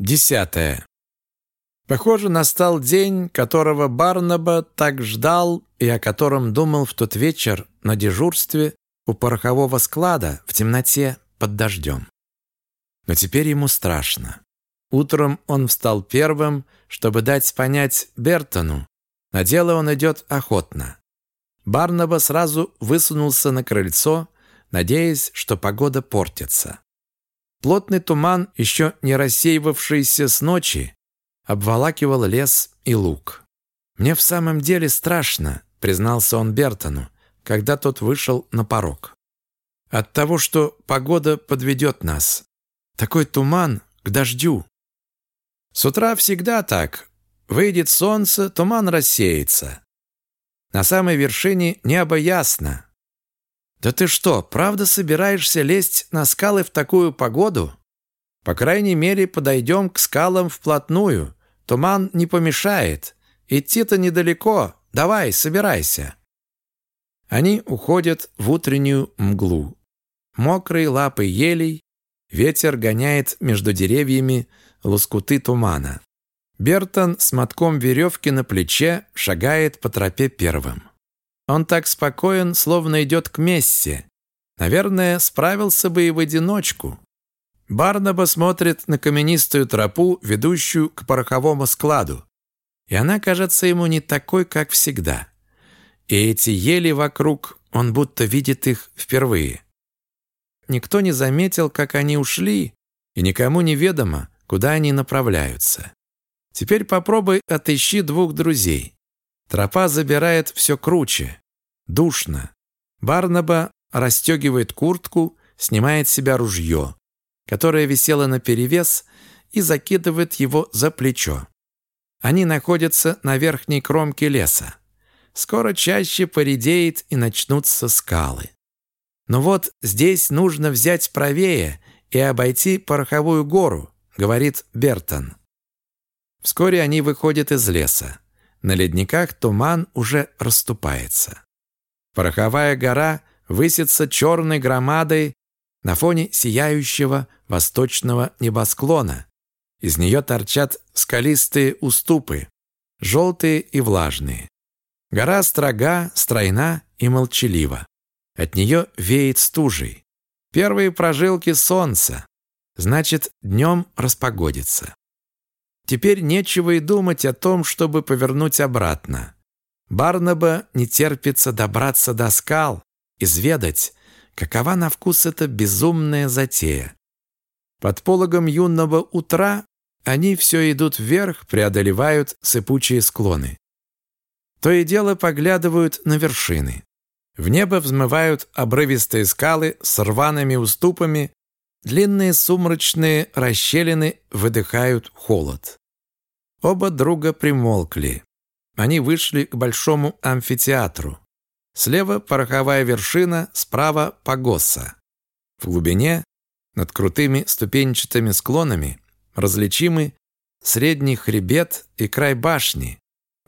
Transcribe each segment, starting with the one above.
Десятое. Похоже, настал день, которого Барнаба так ждал и о котором думал в тот вечер на дежурстве у порохового склада в темноте под дождем. Но теперь ему страшно. Утром он встал первым, чтобы дать понять Бертону, на дело он идет охотно. Барнаба сразу высунулся на крыльцо, надеясь, что погода портится. Плотный туман, еще не рассеивавшийся с ночи, обволакивал лес и луг. «Мне в самом деле страшно», — признался он Бертону, когда тот вышел на порог. «От того, что погода подведет нас. Такой туман к дождю». «С утра всегда так. Выйдет солнце, туман рассеется. На самой вершине небо ясно. Да ты что, правда собираешься лезть на скалы в такую погоду? По крайней мере, подойдем к скалам вплотную. Туман не помешает. Идти-то недалеко. Давай, собирайся. Они уходят в утреннюю мглу. Мокрые лапы елей, ветер гоняет между деревьями лоскуты тумана. Бертон с мотком веревки на плече шагает по тропе первым. Он так спокоен, словно идет к мессе. Наверное, справился бы и в одиночку. Барнаба смотрит на каменистую тропу, ведущую к пороховому складу. И она кажется ему не такой, как всегда. И эти ели вокруг, он будто видит их впервые. Никто не заметил, как они ушли, и никому не ведомо, куда они направляются. Теперь попробуй отыщи двух друзей. Тропа забирает все круче. Душно. Барнаба расстегивает куртку, снимает с себя ружье которая висела наперевес, и закидывает его за плечо. Они находятся на верхней кромке леса. Скоро чаще поредеет и начнутся скалы. Но вот здесь нужно взять правее и обойти пороховую гору, говорит Бертон. Вскоре они выходят из леса. На ледниках туман уже расступается. Пороховая гора высится черной громадой на фоне сияющего восточного небосклона. Из нее торчат скалистые уступы, желтые и влажные. Гора строга, стройна и молчалива. От нее веет стужей. Первые прожилки солнца. Значит, днем распогодится. Теперь нечего и думать о том, чтобы повернуть обратно. Барнаба не терпится добраться до скал, изведать, какова на вкус эта безумная затея. Под пологом юного утра они все идут вверх, преодолевают сыпучие склоны. То и дело поглядывают на вершины. В небо взмывают обрывистые скалы с рваными уступами, длинные сумрачные расщелины выдыхают холод. Оба друга примолкли. Они вышли к большому амфитеатру. Слева пороховая вершина, справа погоса. В глубине над крутыми ступенчатыми склонами различимы средний хребет и край башни,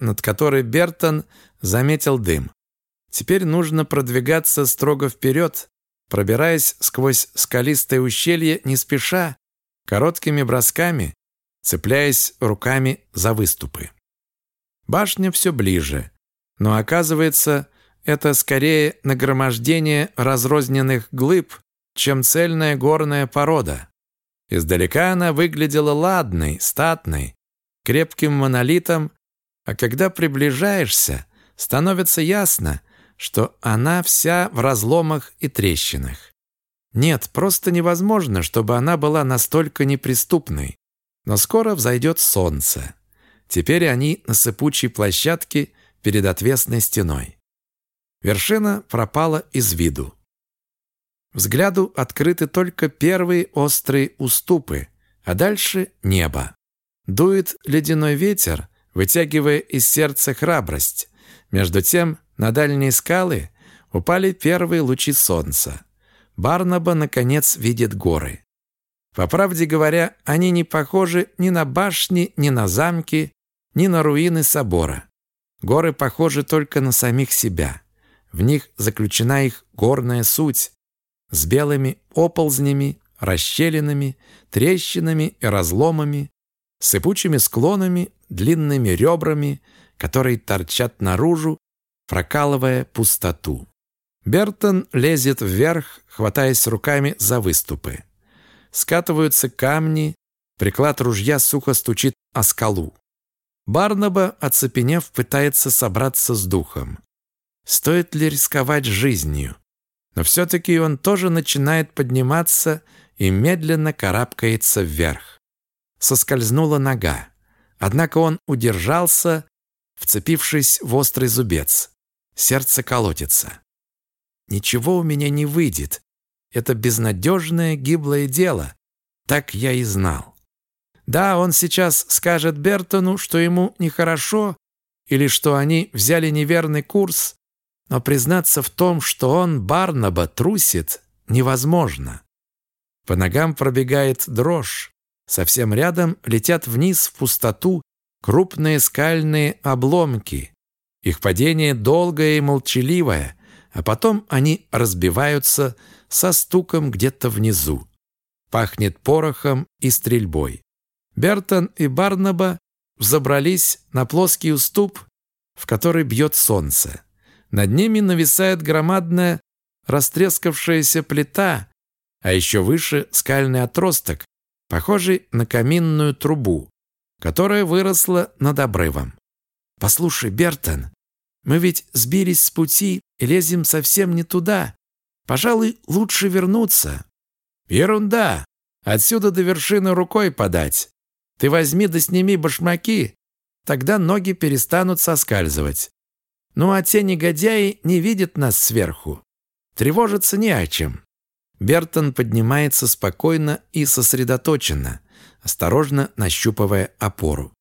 над которой Бертон заметил дым. Теперь нужно продвигаться строго вперед, пробираясь сквозь скалистое ущелье не спеша, короткими бросками, цепляясь руками за выступы. Башня все ближе, но оказывается, это скорее нагромождение разрозненных глыб, чем цельная горная порода. Издалека она выглядела ладной, статной, крепким монолитом, а когда приближаешься, становится ясно, что она вся в разломах и трещинах. Нет, просто невозможно, чтобы она была настолько неприступной. Но скоро взойдет солнце. Теперь они на сыпучей площадке перед отвесной стеной. Вершина пропала из виду. Взгляду открыты только первые острые уступы, а дальше небо. Дует ледяной ветер, вытягивая из сердца храбрость. Между тем на дальние скалы упали первые лучи солнца. Барнаба, наконец, видит горы. По правде говоря, они не похожи ни на башни, ни на замки, ни на руины собора. Горы похожи только на самих себя. В них заключена их горная суть, с белыми оползнями, расщелинами, трещинами и разломами, сыпучими склонами, длинными ребрами, которые торчат наружу, прокалывая пустоту. Бертон лезет вверх, хватаясь руками за выступы. Скатываются камни, приклад ружья сухо стучит о скалу. Барнаба, оцепенев, пытается собраться с духом. Стоит ли рисковать жизнью? Но все-таки он тоже начинает подниматься и медленно карабкается вверх. Соскользнула нога. Однако он удержался, вцепившись в острый зубец. Сердце колотится. Ничего у меня не выйдет. Это безнадежное, гиблое дело. Так я и знал. Да, он сейчас скажет Бертону, что ему нехорошо, или что они взяли неверный курс, но признаться в том, что он, Барнаба, трусит, невозможно. По ногам пробегает дрожь. Совсем рядом летят вниз в пустоту крупные скальные обломки. Их падение долгое и молчаливое, а потом они разбиваются со стуком где-то внизу. Пахнет порохом и стрельбой. Бертон и Барнаба взобрались на плоский уступ, в который бьет солнце. Над ними нависает громадная растрескавшаяся плита, а еще выше скальный отросток, похожий на каминную трубу, которая выросла над обрывом. «Послушай, Бертон, мы ведь сбились с пути и лезем совсем не туда. Пожалуй, лучше вернуться». «Ерунда! Отсюда до вершины рукой подать. Ты возьми да сними башмаки, тогда ноги перестанут соскальзывать. Ну а те негодяи не видят нас сверху. Тревожиться не о чем. Бертон поднимается спокойно и сосредоточенно, осторожно нащупывая опору.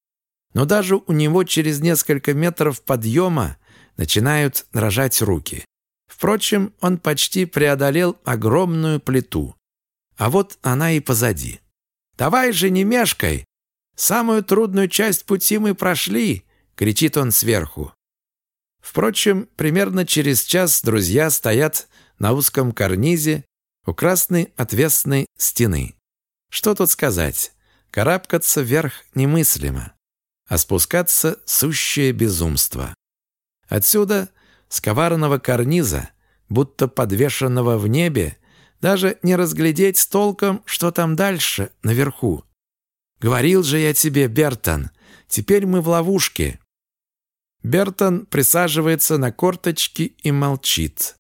Но даже у него через несколько метров подъема начинают дрожать руки. Впрочем, он почти преодолел огромную плиту. А вот она и позади. «Давай же, не мешкай! Самую трудную часть пути мы прошли!» — кричит он сверху. Впрочем, примерно через час друзья стоят на узком карнизе у красной отвесной стены. Что тут сказать? Карабкаться вверх немыслимо, а спускаться – сущее безумство. Отсюда, с коварного карниза, будто подвешенного в небе, даже не разглядеть толком, что там дальше, наверху. Говорил же я тебе, Бертон, теперь мы в ловушке. Бертон присаживается на корточки и молчит,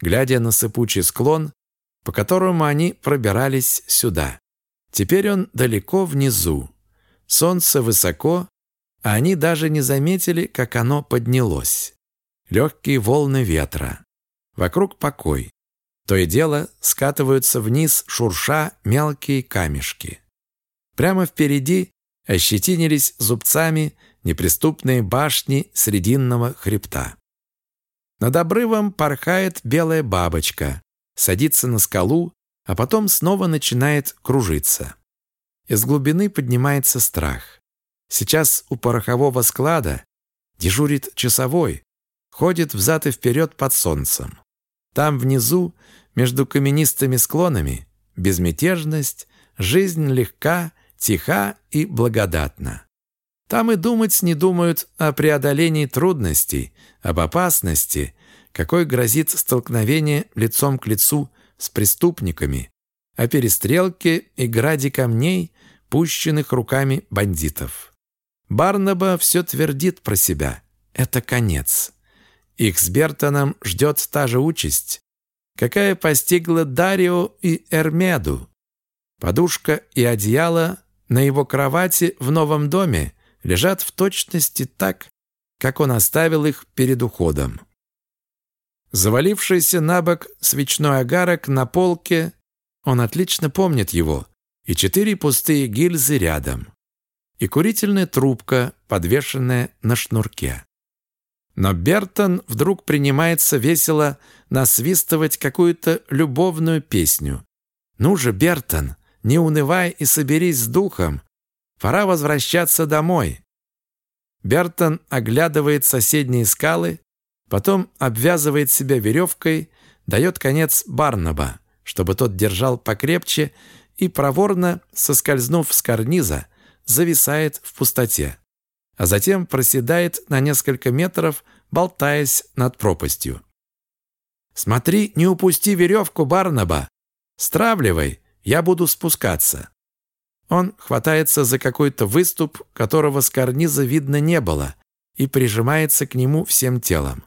глядя на сыпучий склон, по которому они пробирались сюда. Теперь он далеко внизу. Солнце высоко, а они даже не заметили, как оно поднялось. Легкие волны ветра. Вокруг покой. То и дело скатываются вниз, шурша мелкие камешки. Прямо впереди ощетинились зубцами неприступные башни Срединного хребта. Над обрывом порхает белая бабочка, садится на скалу, а потом снова начинает кружиться. Из глубины поднимается страх. Сейчас у порохового склада дежурит часовой, ходит взад и вперед под солнцем. Там внизу, между каменистыми склонами, безмятежность, жизнь легка, тиха и благодатна. Там и думать не думают о преодолении трудностей, об опасности, какой грозит столкновение лицом к лицу с преступниками, о перестрелке и граде камней, пущенных руками бандитов. Барнаба все твердит про себя. Это конец. Их с Бертоном ждет та же участь, какая постигла Дарио и Эрмеду. Подушка и одеяло на его кровати в новом доме лежат в точности так, как он оставил их перед уходом. Завалившийся на бок свечной огарок на полке, он отлично помнит его, и четыре пустые гильзы рядом, и курительная трубка, подвешенная на шнурке. Но Бертон вдруг принимается весело насвистывать какую-то любовную песню. «Ну же, Бертон, не унывай и соберись с духом. Пора возвращаться домой. Бертон оглядывает соседние скалы, потом обвязывает себя веревкой, дает конец Барнаба, чтобы тот держал покрепче и, проворно соскользнув с карниза, зависает в пустоте, а затем проседает на несколько метров, болтаясь над пропастью. «Смотри, не упусти веревку, Барнаба! Стравливай, я буду спускаться!» Он хватается за какой-то выступ, которого с карниза видно не было, и прижимается к нему всем телом.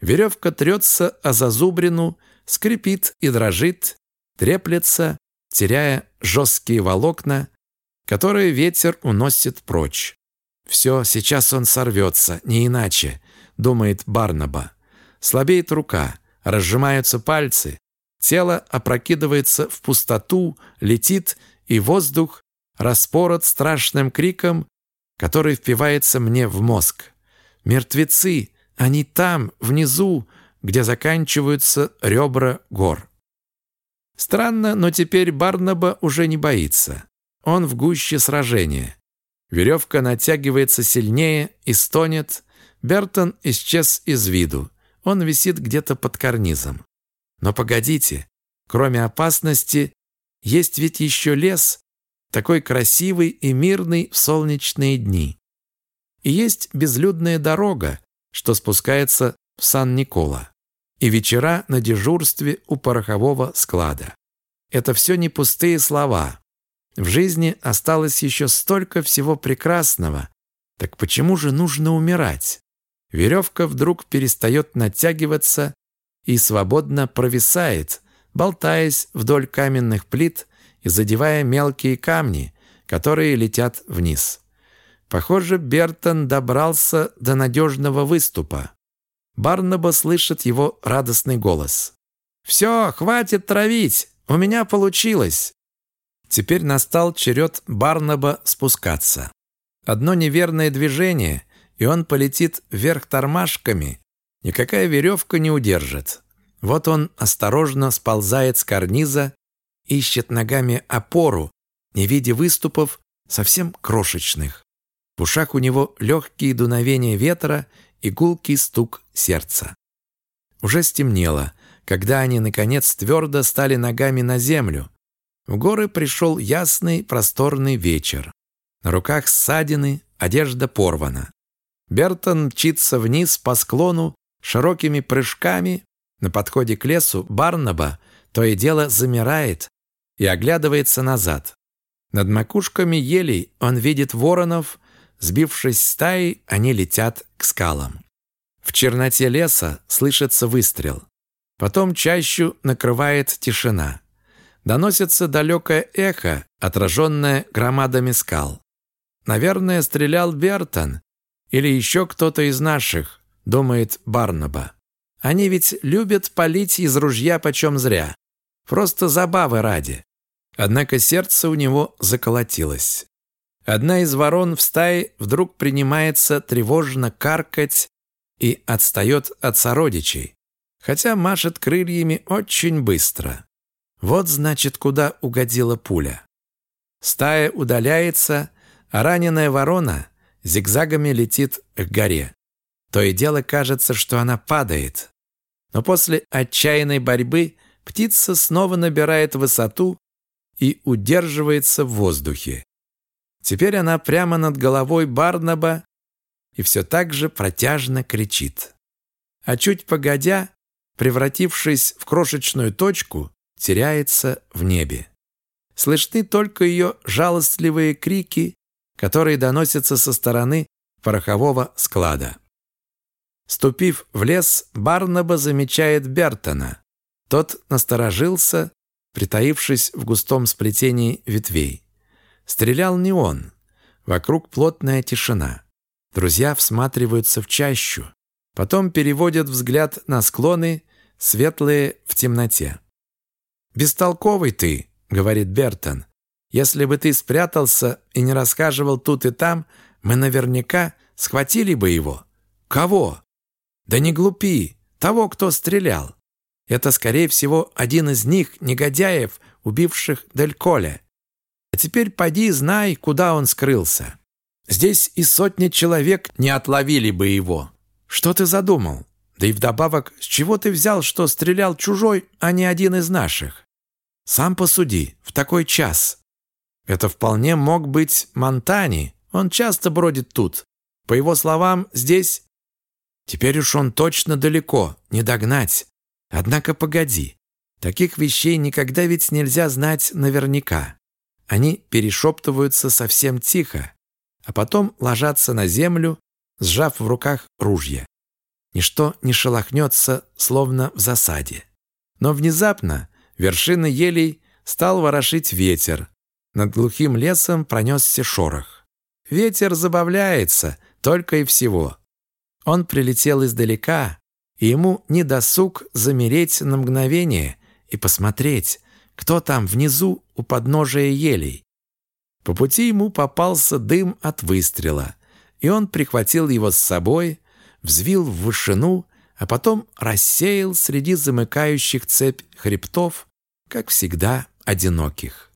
Веревка трется о зазубрину, скрипит и дрожит, треплется, теряя жесткие волокна, которые ветер уносит прочь. «Все, сейчас он сорвется, не иначе», — думает Барнаба. Слабеет рука, разжимаются пальцы, тело опрокидывается в пустоту, летит, и воздух распорот страшным криком, который впивается мне в мозг. «Мертвецы! Они там, внизу, где заканчиваются ребра гор!» Странно, но теперь Барнаба уже не боится. Он в гуще сражения. Веревка натягивается сильнее и стонет. Бертон исчез из виду. Он висит где-то под карнизом. Но погодите, кроме опасности, есть ведь еще лес, такой красивый и мирный в солнечные дни. И есть безлюдная дорога, что спускается в Сан-Никола и вечера на дежурстве у порохового склада. Это все не пустые слова. В жизни осталось еще столько всего прекрасного. Так почему же нужно умирать? Веревка вдруг перестает натягиваться и свободно провисает, болтаясь вдоль каменных плит и задевая мелкие камни, которые летят вниз. Похоже, Бертон добрался до надежного выступа. Барнаба слышит его радостный голос. «Все, хватит травить! У меня получилось!» Теперь настал черед Барнаба спускаться. Одно неверное движение, и он полетит вверх тормашками. Никакая веревка не удержит. Вот он осторожно сползает с карниза, ищет ногами опору, не видя выступов, совсем крошечных. В ушах у него легкие дуновения ветра и гулкий стук сердца. Уже стемнело, когда они, наконец, твердо стали ногами на землю. В горы пришел ясный просторный вечер. На руках ссадины, одежда порвана. Бертон мчится вниз по склону широкими прыжками. На подходе к лесу Барнаба то и дело замирает и оглядывается назад. Над макушками елей он видит воронов, Сбившись стаей, они летят к скалам. В черноте леса слышится выстрел. Потом чащу накрывает тишина. Доносится далекое эхо, отраженное громадами скал. Наверное, стрелял Бертон или еще кто-то из наших, думает Барнаба. Они ведь любят палить из ружья почем зря. Просто забавы ради. Однако сердце у него заколотилось. Одна из ворон в стае вдруг принимается тревожно каркать и отстает от сородичей, хотя машет крыльями очень быстро. Вот значит, куда угодила пуля. Стая удаляется, а раненая ворона зигзагами летит к горе. То и дело кажется, что она падает. Но после отчаянной борьбы птица снова набирает высоту и удерживается в воздухе. Теперь она прямо над головой Барнаба и все так же протяжно кричит. А чуть погодя, превратившись в крошечную точку, теряется в небе. Слышны только ее жалостливые крики, которые доносятся со стороны порохового склада. Ступив в лес, Барнаба замечает Бертона. Тот насторожился, притаившись в густом сплетении ветвей. Стрелял не он. Вокруг плотная тишина. Друзья всматриваются в чащу. Потом переводят взгляд на склоны, светлые в темноте. «Бестолковый ты», — говорит Бертон. «Если бы ты спрятался и не рассказывал тут и там, мы наверняка схватили бы его». «Кого?» «Да не глупи. Того, кто стрелял. Это, скорее всего, один из них, негодяев, убивших Дель Коля. А теперь поди знай, куда он скрылся. Здесь и сотни человек не отловили бы его. Что ты задумал? Да и вдобавок, с чего ты взял, что стрелял чужой, а не один из наших? Сам посуди, в такой час. Это вполне мог быть Монтани. Он часто бродит тут. По его словам, здесь... Теперь уж он точно далеко, не догнать. Однако погоди. Таких вещей никогда ведь нельзя знать наверняка. Они перешептываются совсем тихо, а потом ложатся на землю, сжав в руках ружья. Ничто не шелохнется, словно в засаде. Но внезапно вершины елей стал ворошить ветер. Над глухим лесом пронесся шорох. Ветер забавляется, только и всего. Он прилетел издалека, и ему не досуг замереть на мгновение и посмотреть, кто там внизу у подножия елей. По пути ему попался дым от выстрела, и он прихватил его с собой, взвил в вышину, а потом рассеял среди замыкающих цепь хребтов, как всегда, одиноких.